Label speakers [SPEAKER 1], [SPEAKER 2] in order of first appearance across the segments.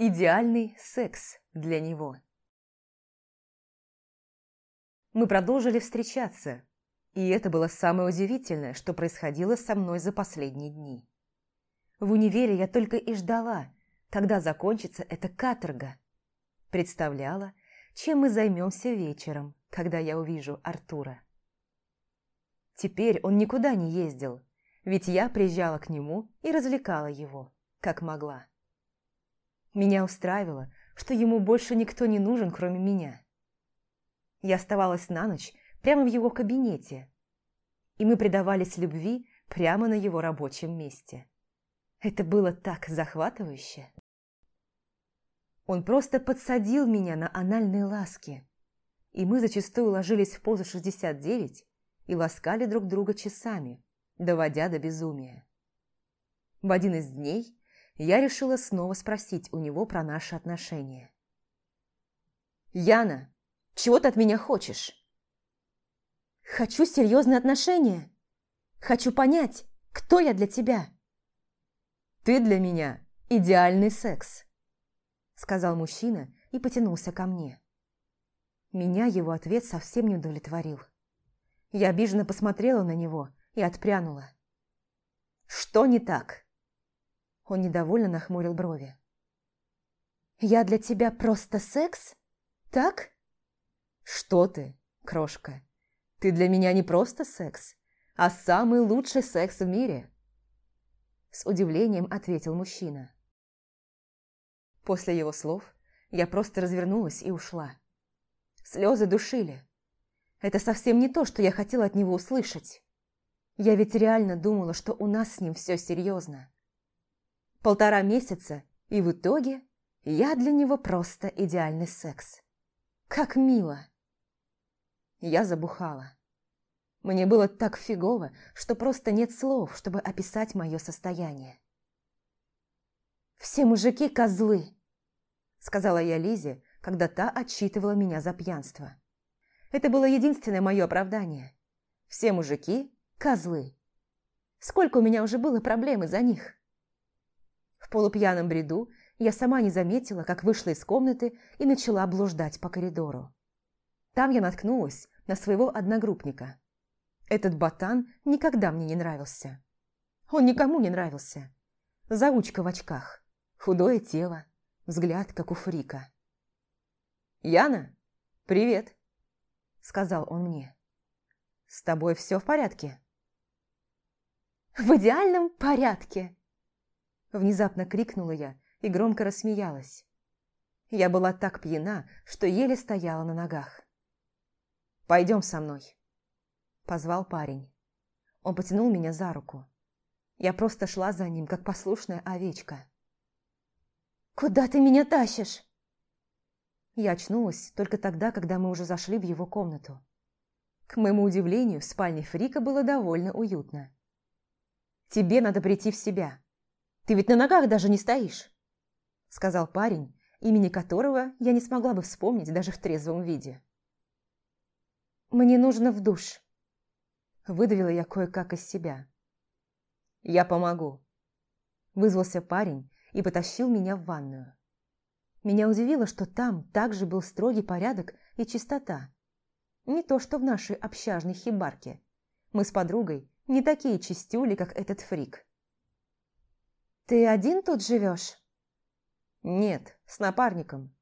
[SPEAKER 1] Идеальный секс для него. Мы продолжили встречаться, и это было самое удивительное, что происходило со мной за последние дни. В универе я только и ждала, когда закончится эта каторга. Представляла, чем мы займемся вечером, когда я увижу Артура. Теперь он никуда не ездил, ведь я приезжала к нему и развлекала его, как могла. Меня устраивало, что ему больше никто не нужен, кроме меня. Я оставалась на ночь прямо в его кабинете, и мы предавались любви прямо на его рабочем месте. Это было так захватывающе. Он просто подсадил меня на анальные ласки, и мы зачастую ложились в позу 69 и ласкали друг друга часами, доводя до безумия. В один из дней я решила снова спросить у него про наши отношения. «Яна, чего ты от меня хочешь?» «Хочу серьезные отношения. Хочу понять, кто я для тебя». «Ты для меня идеальный секс», — сказал мужчина и потянулся ко мне. Меня его ответ совсем не удовлетворил. Я обиженно посмотрела на него и отпрянула. «Что не так?» Он недовольно нахмурил брови. «Я для тебя просто секс? Так?» «Что ты, крошка? Ты для меня не просто секс, а самый лучший секс в мире!» С удивлением ответил мужчина. После его слов я просто развернулась и ушла. Слезы душили. Это совсем не то, что я хотела от него услышать. Я ведь реально думала, что у нас с ним все серьезно. Полтора месяца, и в итоге я для него просто идеальный секс. Как мило. Я забухала. Мне было так фигово, что просто нет слов, чтобы описать мое состояние. «Все мужики – козлы», – сказала я Лизе, когда та отчитывала меня за пьянство. Это было единственное мое оправдание. Все мужики – козлы. Сколько у меня уже было проблем из-за них. В полупьяном бреду я сама не заметила, как вышла из комнаты и начала блуждать по коридору. Там я наткнулась на своего одногруппника. Этот ботан никогда мне не нравился. Он никому не нравился. Заучка в очках, худое тело, взгляд, как у фрика. «Яна, привет!» – сказал он мне. «С тобой все в порядке?» «В идеальном порядке!» Внезапно крикнула я и громко рассмеялась. Я была так пьяна, что еле стояла на ногах. «Пойдем со мной», – позвал парень. Он потянул меня за руку. Я просто шла за ним, как послушная овечка. «Куда ты меня тащишь?» Я очнулась только тогда, когда мы уже зашли в его комнату. К моему удивлению, в спальне Фрика было довольно уютно. «Тебе надо прийти в себя», ты ведь на ногах даже не стоишь!» Сказал парень, имени которого я не смогла бы вспомнить даже в трезвом виде. «Мне нужно в душ», – выдавила я кое-как из себя. «Я помогу», – вызвался парень и потащил меня в ванную. Меня удивило, что там также был строгий порядок и чистота. Не то, что в нашей общажной хибарке. Мы с подругой не такие чистюли, как этот фрик. «Ты один тут живешь?» «Нет, с напарником.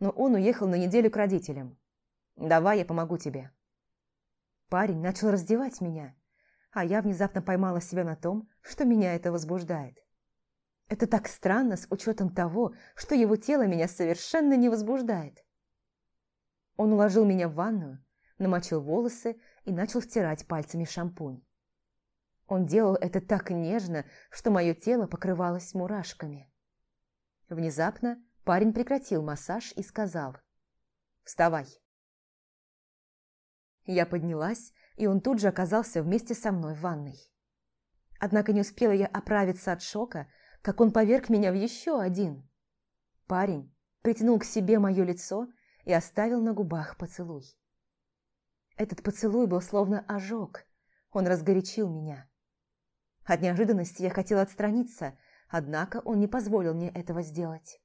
[SPEAKER 1] Но он уехал на неделю к родителям. Давай я помогу тебе». Парень начал раздевать меня, а я внезапно поймала себя на том, что меня это возбуждает. Это так странно с учетом того, что его тело меня совершенно не возбуждает. Он уложил меня в ванную, намочил волосы и начал втирать пальцами шампунь. Он делал это так нежно, что мое тело покрывалось мурашками. Внезапно парень прекратил массаж и сказал «Вставай». Я поднялась, и он тут же оказался вместе со мной в ванной. Однако не успела я оправиться от шока, как он поверг меня в еще один. Парень притянул к себе мое лицо и оставил на губах поцелуй. Этот поцелуй был словно ожог, он разгорячил меня. От неожиданности я хотела отстраниться, однако он не позволил мне этого сделать.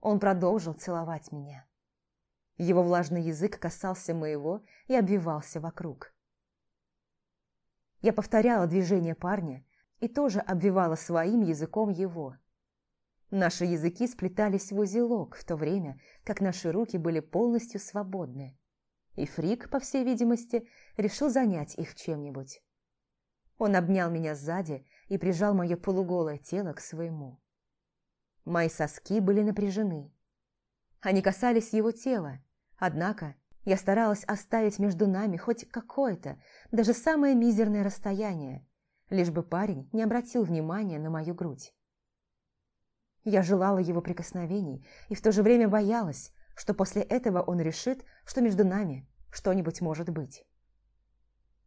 [SPEAKER 1] Он продолжил целовать меня. Его влажный язык касался моего и обвивался вокруг. Я повторяла движение парня и тоже обвивала своим языком его. Наши языки сплетались в узелок в то время, как наши руки были полностью свободны. И Фрик, по всей видимости, решил занять их чем-нибудь. Он обнял меня сзади и прижал мое полуголое тело к своему. Мои соски были напряжены. Они касались его тела, однако я старалась оставить между нами хоть какое-то, даже самое мизерное расстояние, лишь бы парень не обратил внимания на мою грудь. Я желала его прикосновений и в то же время боялась, что после этого он решит, что между нами что-нибудь может быть.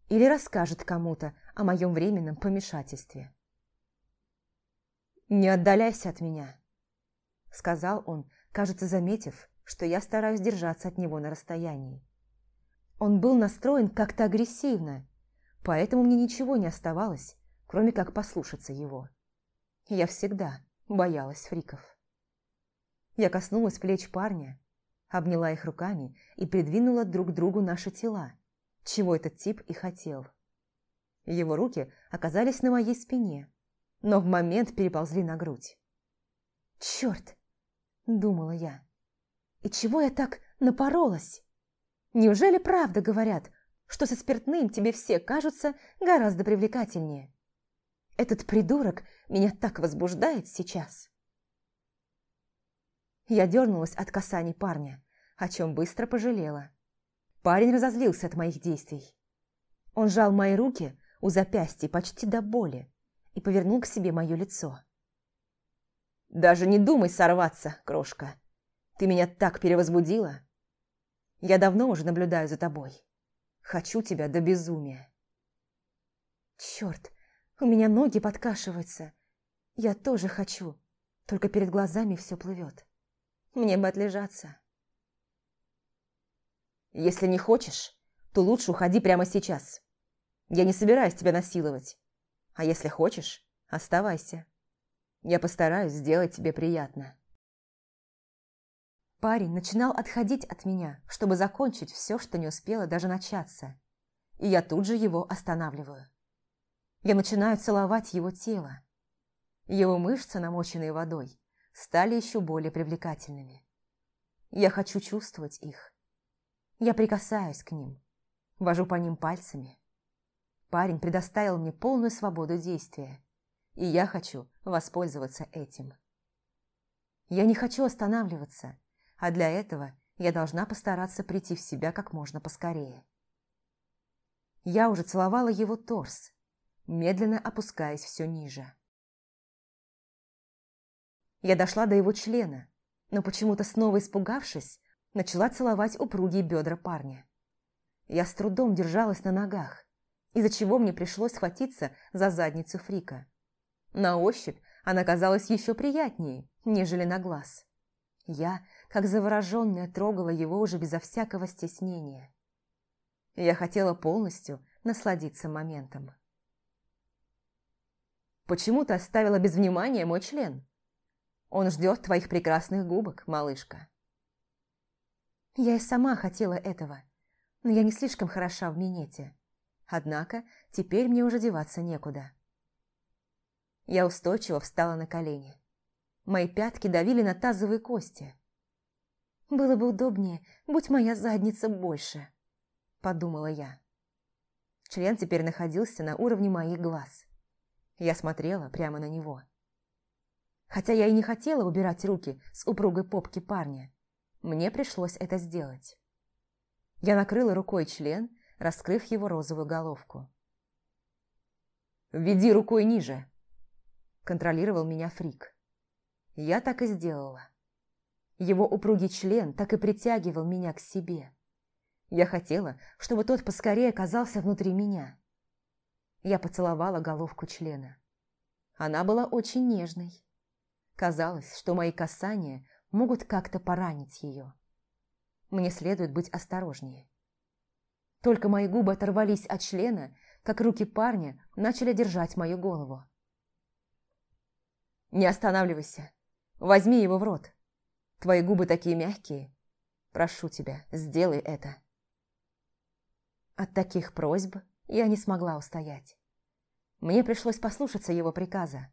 [SPEAKER 1] Или расскажет кому-то о моем временном помешательстве. «Не отдаляйся от меня», — сказал он, кажется, заметив, что я стараюсь держаться от него на расстоянии. Он был настроен как-то агрессивно, поэтому мне ничего не оставалось, кроме как послушаться его. Я всегда боялась фриков. Я коснулась плеч парня, обняла их руками и придвинула друг к другу наши тела, чего этот тип и хотел. Его руки оказались на моей спине, но в момент переползли на грудь. «Черт!» – думала я. И чего я так напоролась? Неужели правда говорят, что со спиртным тебе все кажутся гораздо привлекательнее? Этот придурок меня так возбуждает сейчас. Я дернулась от касаний парня, о чем быстро пожалела. Парень разозлился от моих действий. Он жал мои руки у запястья почти до боли и повернул к себе мое лицо. «Даже не думай сорваться, крошка!» Ты меня так перевозбудила. Я давно уже наблюдаю за тобой. Хочу тебя до безумия. Черт, у меня ноги подкашиваются. Я тоже хочу, только перед глазами все плывет. Мне бы отлежаться. Если не хочешь, то лучше уходи прямо сейчас. Я не собираюсь тебя насиловать. А если хочешь, оставайся. Я постараюсь сделать тебе приятно. Парень начинал отходить от меня, чтобы закончить все, что не успело даже начаться. И я тут же его останавливаю. Я начинаю целовать его тело. Его мышцы, намоченные водой, стали еще более привлекательными. Я хочу чувствовать их. Я прикасаюсь к ним, вожу по ним пальцами. Парень предоставил мне полную свободу действия, и я хочу воспользоваться этим. Я не хочу останавливаться, а для этого я должна постараться прийти в себя как можно поскорее. Я уже целовала его торс, медленно опускаясь все ниже. Я дошла до его члена, но почему-то снова испугавшись, начала целовать упругие бедра парня. Я с трудом держалась на ногах, из-за чего мне пришлось схватиться за задницу Фрика. На ощупь она казалась еще приятнее, нежели на глаз. Я как завороженная трогала его уже безо всякого стеснения. Я хотела полностью насладиться моментом. «Почему ты оставила без внимания мой член? Он ждет твоих прекрасных губок, малышка». Я и сама хотела этого, но я не слишком хороша в минете. Однако теперь мне уже деваться некуда. Я устойчиво встала на колени. Мои пятки давили на тазовые кости. Было бы удобнее, будь моя задница больше, подумала я. Член теперь находился на уровне моих глаз. Я смотрела прямо на него. Хотя я и не хотела убирать руки с упругой попки парня, мне пришлось это сделать. Я накрыла рукой член, раскрыв его розовую головку. «Веди рукой ниже!» – контролировал меня Фрик. Я так и сделала. Его упругий член так и притягивал меня к себе. Я хотела, чтобы тот поскорее оказался внутри меня. Я поцеловала головку члена. Она была очень нежной. Казалось, что мои касания могут как-то поранить ее. Мне следует быть осторожнее. Только мои губы оторвались от члена, как руки парня начали держать мою голову. «Не останавливайся. Возьми его в рот», Твои губы такие мягкие. Прошу тебя, сделай это. От таких просьб я не смогла устоять. Мне пришлось послушаться его приказа.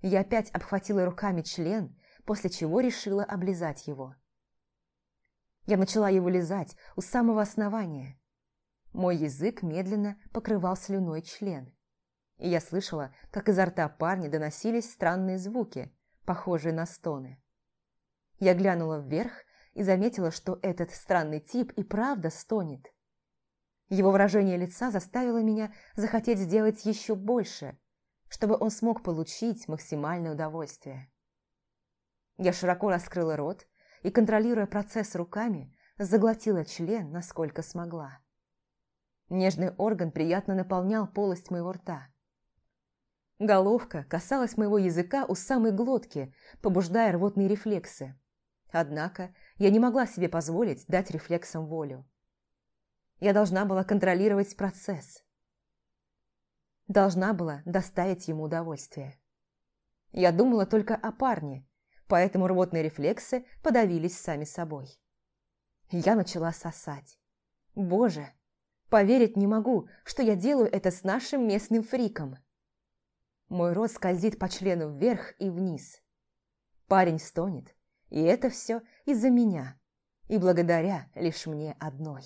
[SPEAKER 1] Я опять обхватила руками член, после чего решила облизать его. Я начала его лизать у самого основания. Мой язык медленно покрывал слюной член. И я слышала, как изо рта парня доносились странные звуки, похожие на стоны. Я глянула вверх и заметила, что этот странный тип и правда стонет. Его выражение лица заставило меня захотеть сделать еще больше, чтобы он смог получить максимальное удовольствие. Я широко раскрыла рот и, контролируя процесс руками, заглотила член, насколько смогла. Нежный орган приятно наполнял полость моего рта. Головка касалась моего языка у самой глотки, побуждая рвотные рефлексы. Однако я не могла себе позволить дать рефлексам волю. Я должна была контролировать процесс. Должна была доставить ему удовольствие. Я думала только о парне, поэтому рвотные рефлексы подавились сами собой. Я начала сосать. Боже, поверить не могу, что я делаю это с нашим местным фриком. Мой рот скользит по члену вверх и вниз. Парень стонет, и это все из-за меня, и благодаря лишь мне одной.